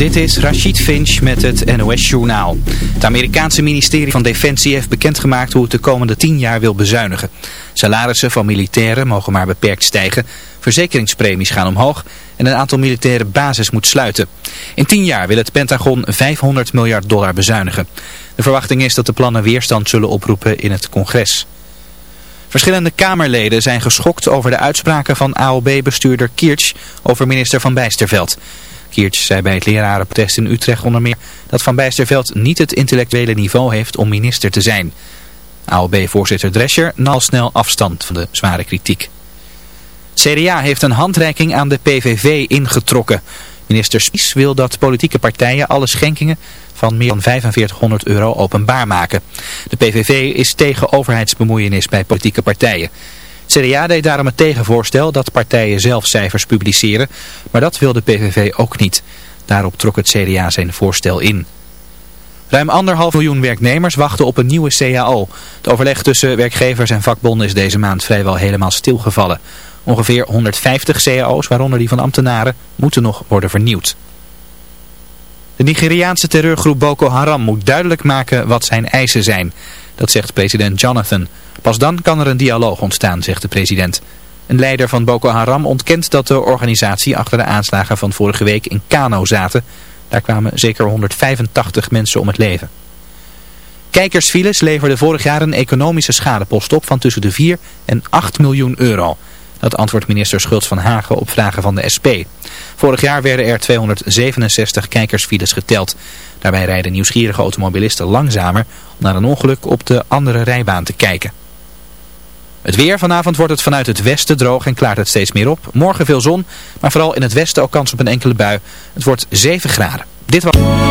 Dit is Rachid Finch met het NOS-journaal. Het Amerikaanse ministerie van Defensie heeft bekendgemaakt hoe het de komende tien jaar wil bezuinigen. Salarissen van militairen mogen maar beperkt stijgen, verzekeringspremies gaan omhoog en een aantal militaire bases moet sluiten. In tien jaar wil het Pentagon 500 miljard dollar bezuinigen. De verwachting is dat de plannen weerstand zullen oproepen in het congres. Verschillende Kamerleden zijn geschokt over de uitspraken van AOB-bestuurder Kirch over minister Van Bijsterveld. Kirch zei bij het lerarenprotest in Utrecht onder meer dat Van Bijsterveld niet het intellectuele niveau heeft om minister te zijn. AOB-voorzitter Drescher nam snel afstand van de zware kritiek. CDA heeft een handreiking aan de PVV ingetrokken. Minister Spies wil dat politieke partijen alle schenkingen van meer dan 4500 euro openbaar maken. De PVV is tegen overheidsbemoeienis bij politieke partijen. CDA deed daarom het tegenvoorstel dat partijen zelf cijfers publiceren, maar dat wil de PVV ook niet. Daarop trok het CDA zijn voorstel in. Ruim anderhalf miljoen werknemers wachten op een nieuwe CAO. Het overleg tussen werkgevers en vakbonden is deze maand vrijwel helemaal stilgevallen. Ongeveer 150 cao's, waaronder die van ambtenaren, moeten nog worden vernieuwd. De Nigeriaanse terreurgroep Boko Haram moet duidelijk maken wat zijn eisen zijn. Dat zegt president Jonathan. Pas dan kan er een dialoog ontstaan, zegt de president. Een leider van Boko Haram ontkent dat de organisatie achter de aanslagen van vorige week in Kano zaten. Daar kwamen zeker 185 mensen om het leven. Kijkersfiles leverden vorig jaar een economische schadepost op van tussen de 4 en 8 miljoen euro. Dat antwoordt minister Schultz van Hagen op vragen van de SP. Vorig jaar werden er 267 kijkersfiles geteld. Daarbij rijden nieuwsgierige automobilisten langzamer om naar een ongeluk op de andere rijbaan te kijken. Het weer. Vanavond wordt het vanuit het westen droog en klaart het steeds meer op. Morgen veel zon, maar vooral in het westen ook kans op een enkele bui. Het wordt 7 graden. Dit was...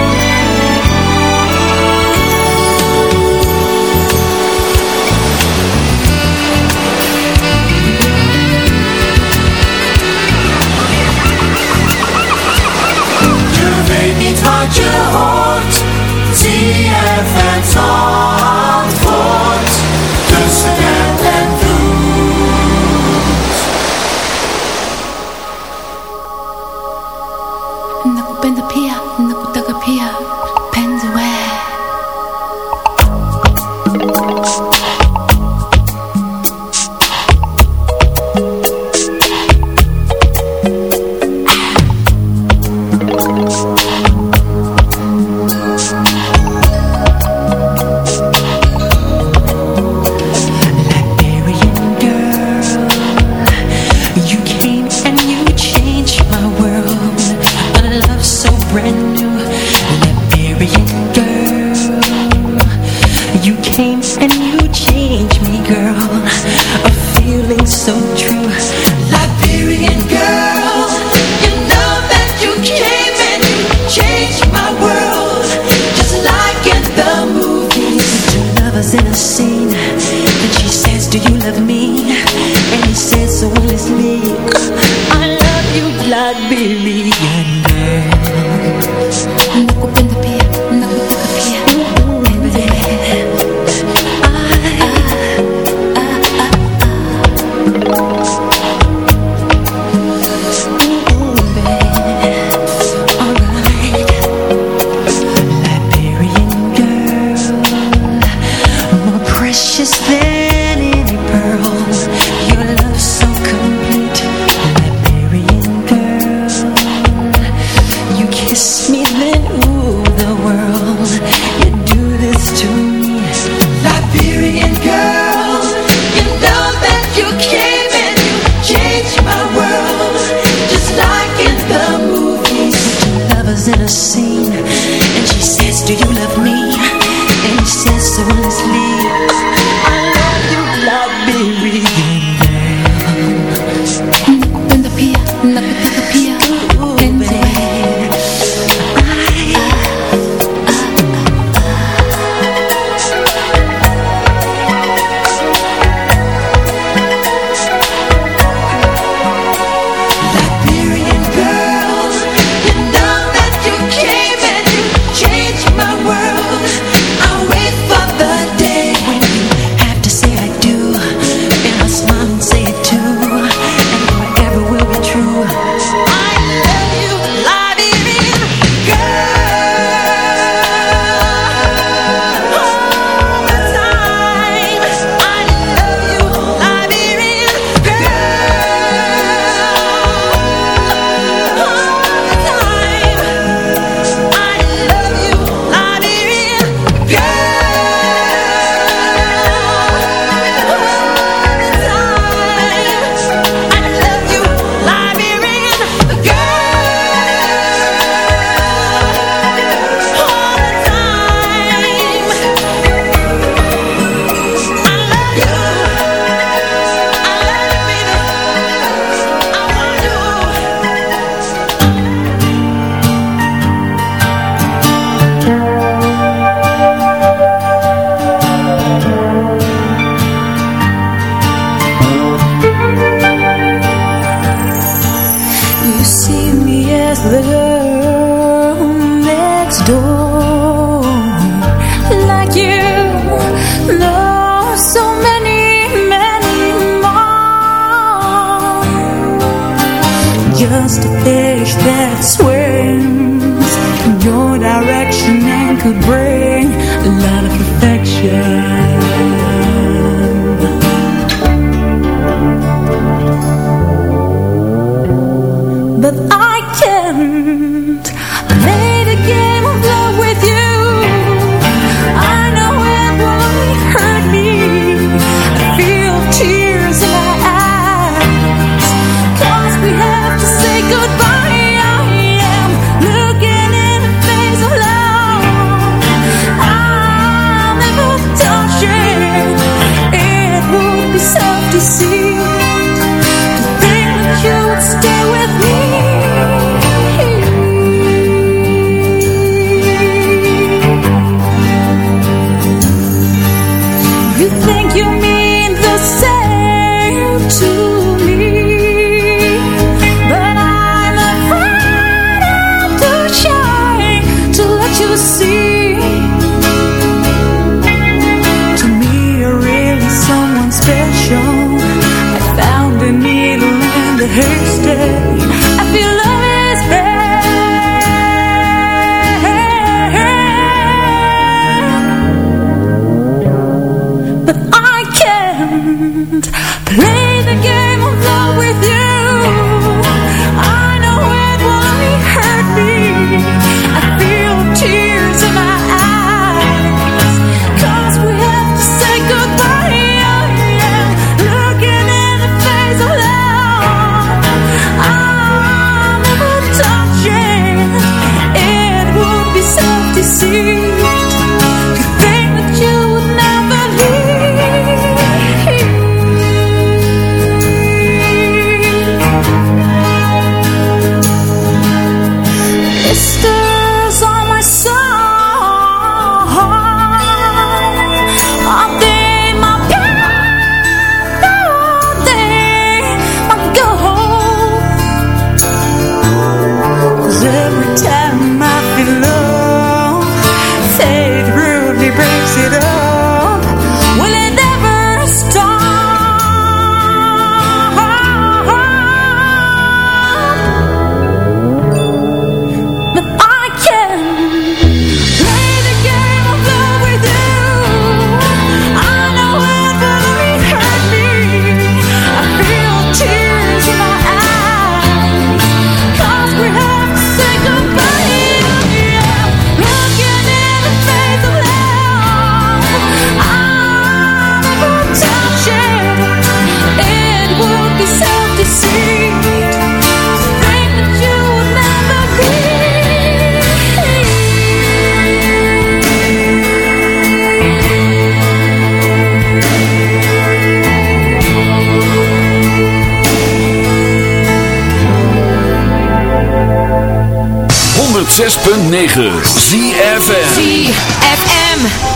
106.9 ZFM ZFM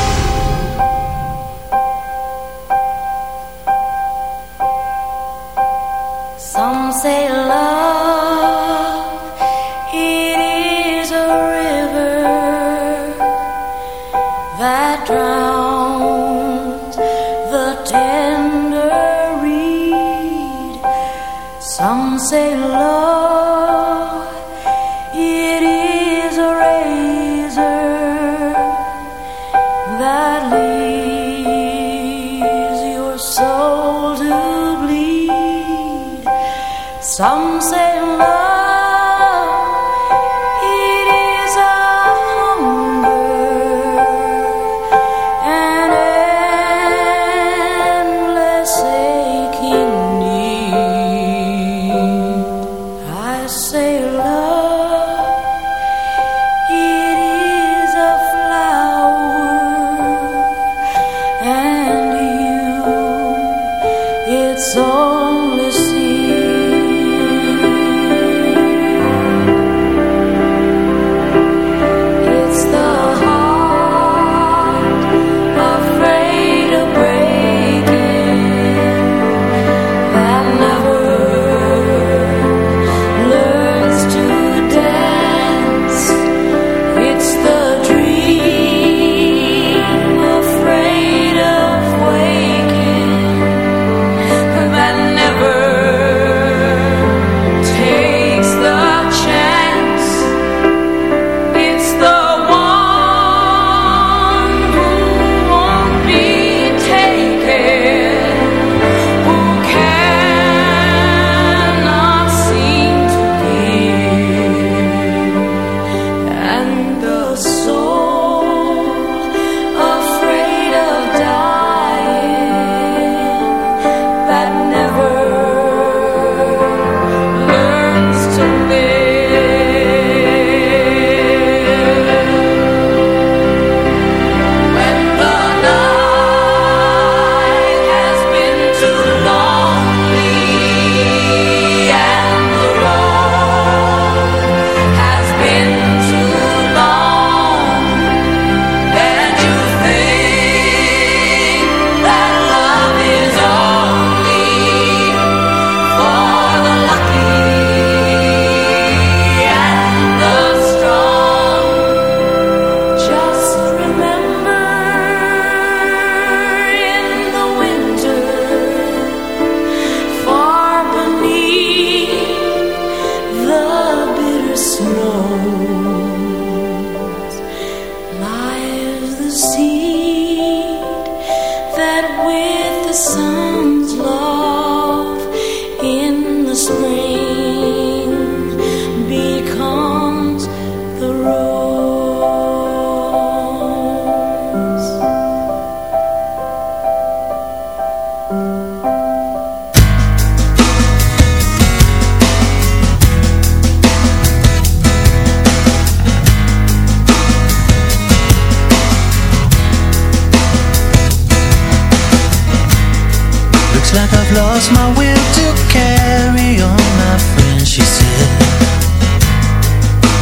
Like I've lost my will to carry on, my friend, she said.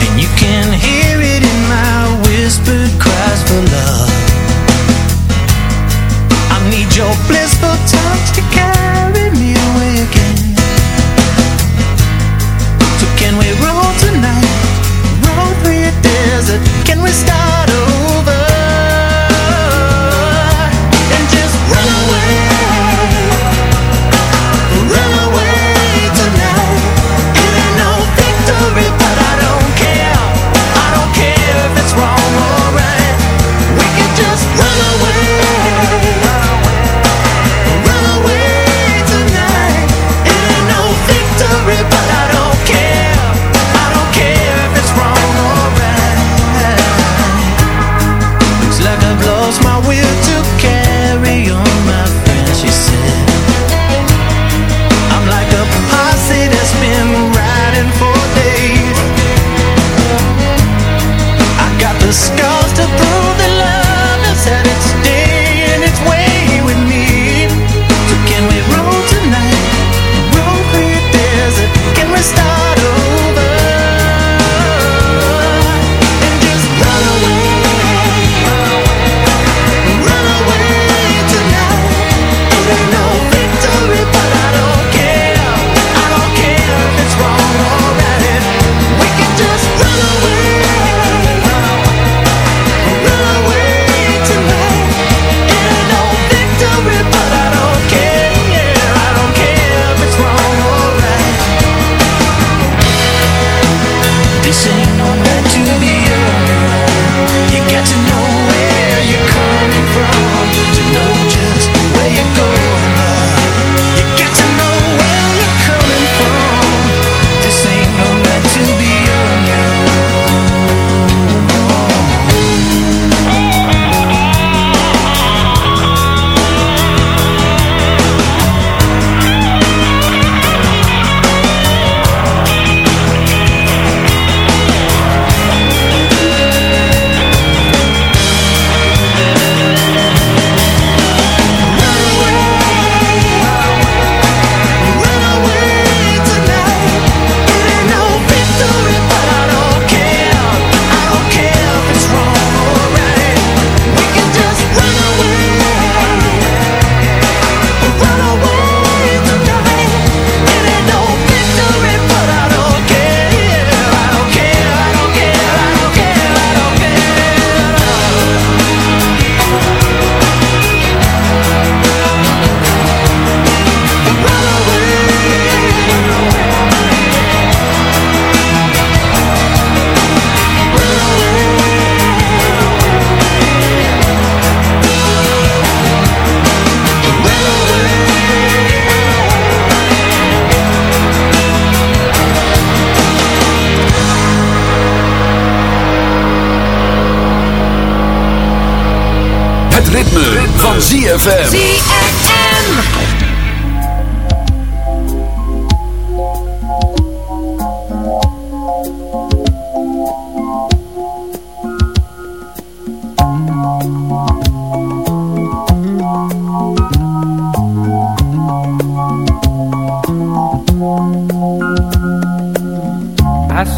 And you can hear it in my whispered cries for love. I need your blissful touch to carry me away again. So can we roll tonight, roll through your desert. Can we stop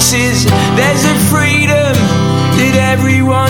There's a freedom that everyone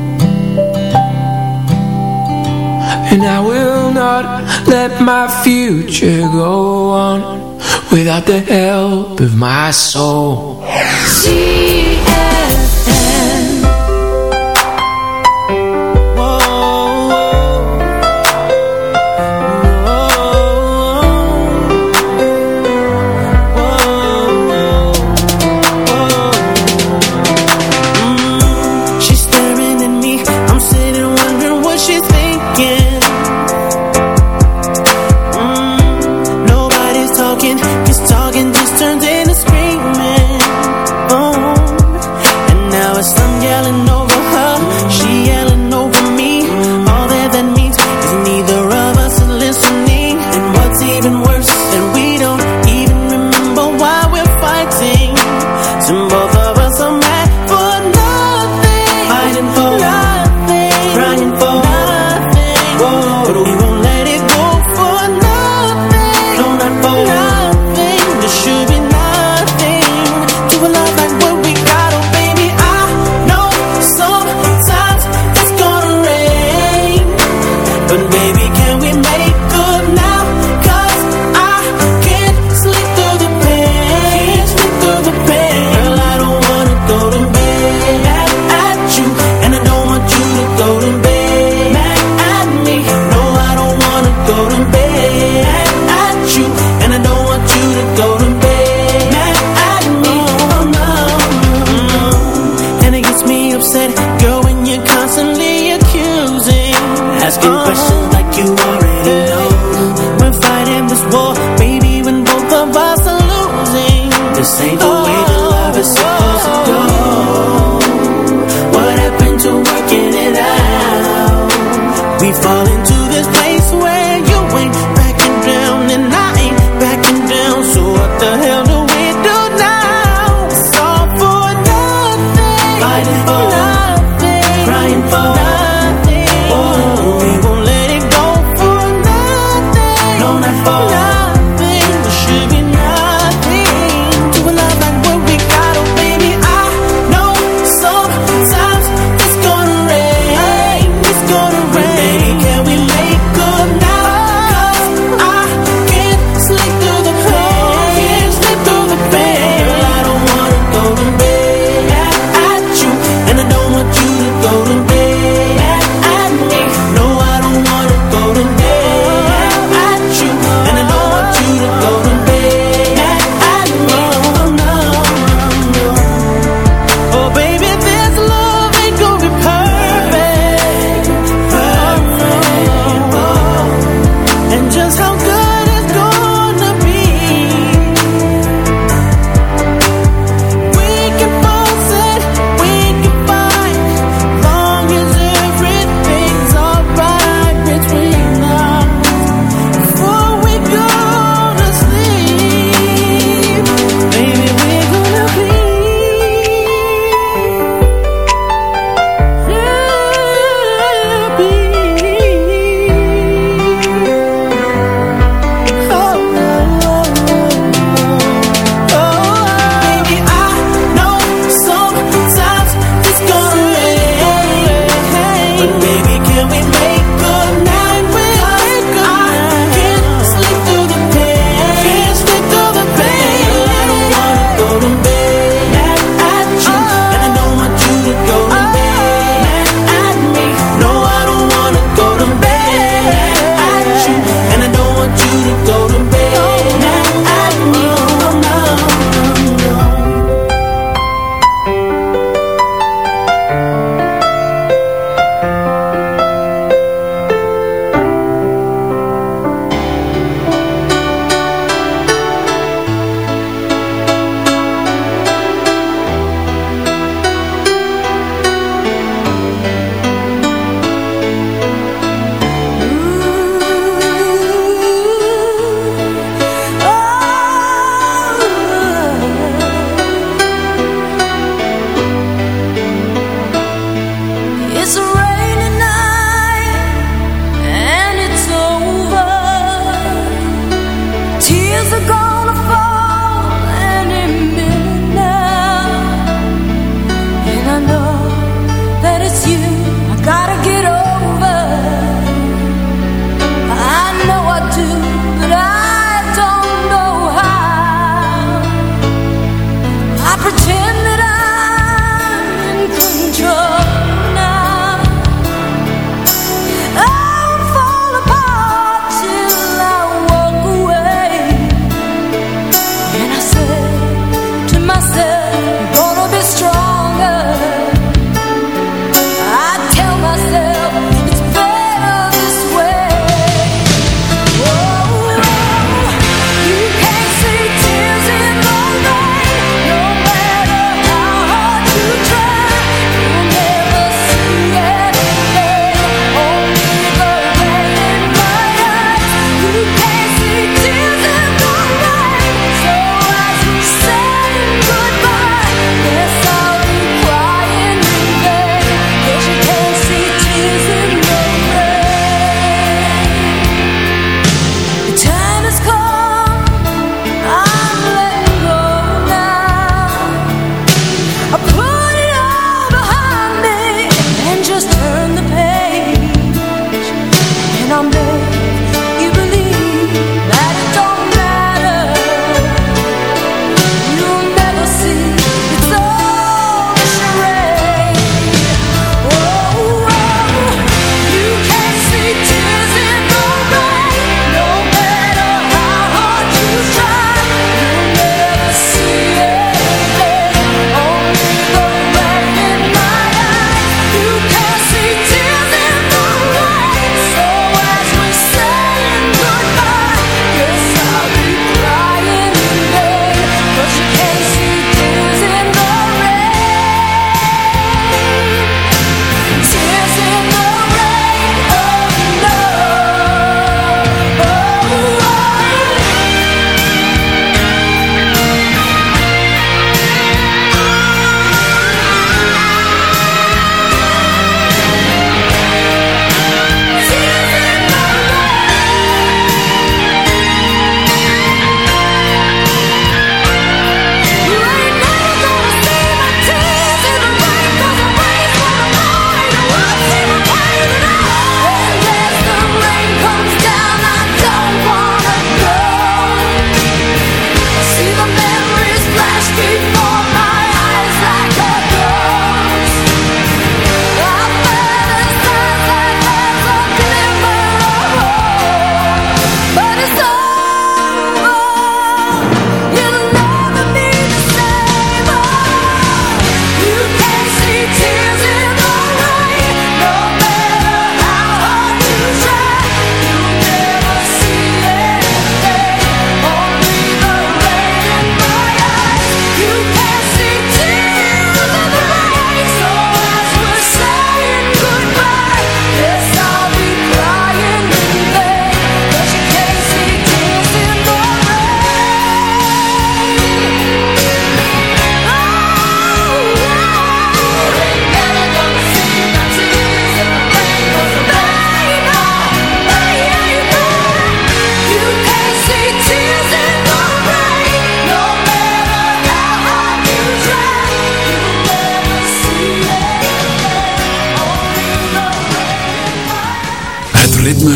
my future go on Without the help of my soul. She's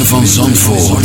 van Zandvoort.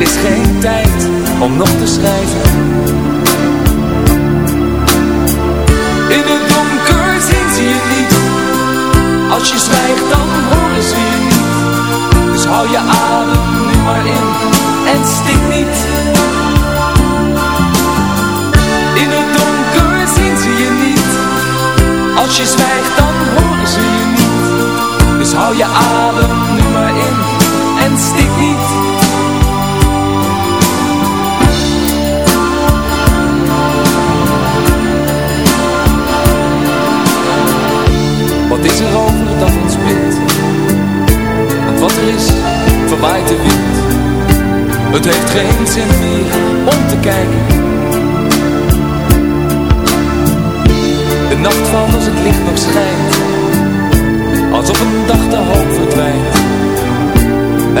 Er is geen tijd om nog te schrijven. In het donker zien ze je niet. Als je zwijgt dan horen ze je niet. Dus hou je adem nu maar in en stik niet. In het donker zien ze je niet. Als je zwijgt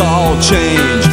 all changed.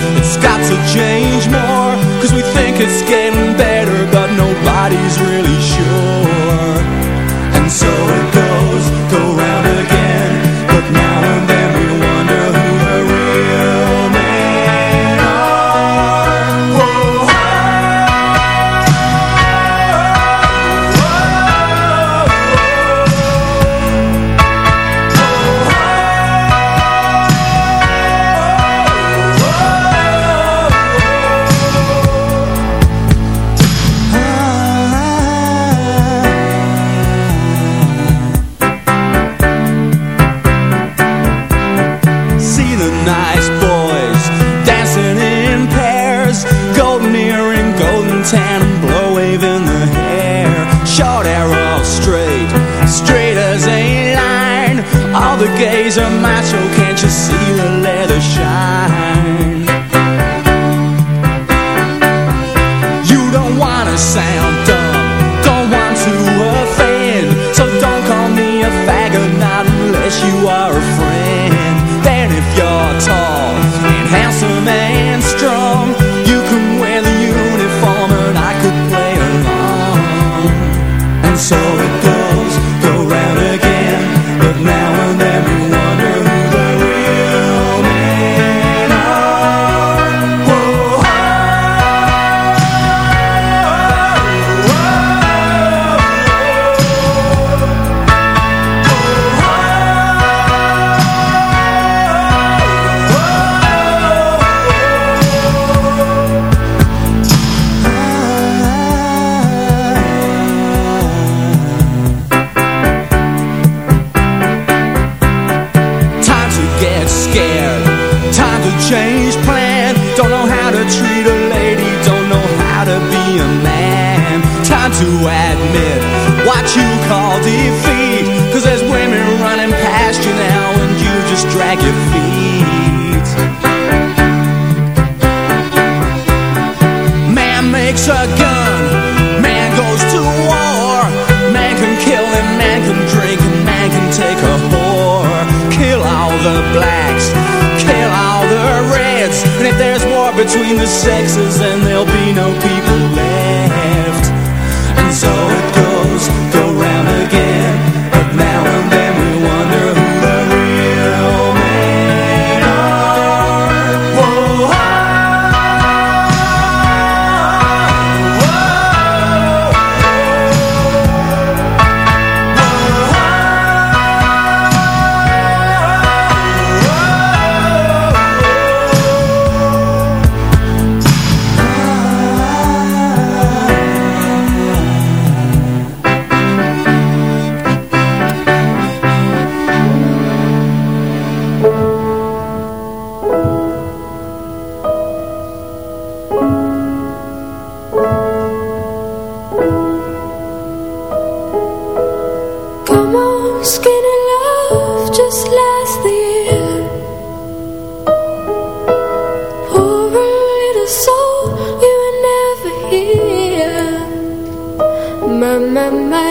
ma ma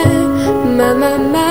ma ma ma